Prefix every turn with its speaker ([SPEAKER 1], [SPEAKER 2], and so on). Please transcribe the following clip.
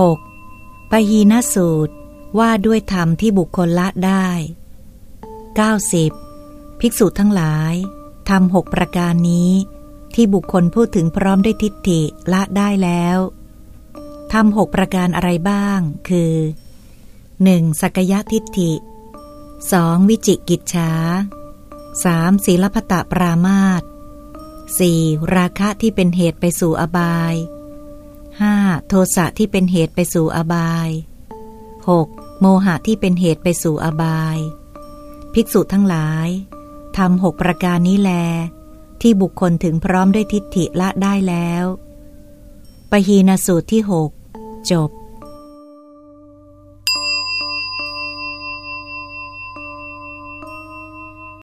[SPEAKER 1] 6. ปหีนสูตรว่าด้วยธรรมที่บุคคลละได้ 90. ภิกษุทั้งหลายทำหกประการนี้ ที่บุคคลพูดถึงพร้อมด้วยทิฏฐิละได้แล้วทำหกประการอะไรบ้าง คือ 1. สักยะทิฏฐิ 2. วิจิกิจฉา 3. ศีลพตะปรามาต 4. ราคะที่เป็นเหตุไปสู่อบาย 5. โทสะที่เป็นเหตุไปสู่อบาย 6. โมหะที่เป็นเหตุไปสู่อบาย ภิกษุทั้งหลายทำหกประการนี้แล ที่บุคคลถึงพร้อมด้วยทิฏฐิละได้แล้วปหีนสูตรที่หกจบ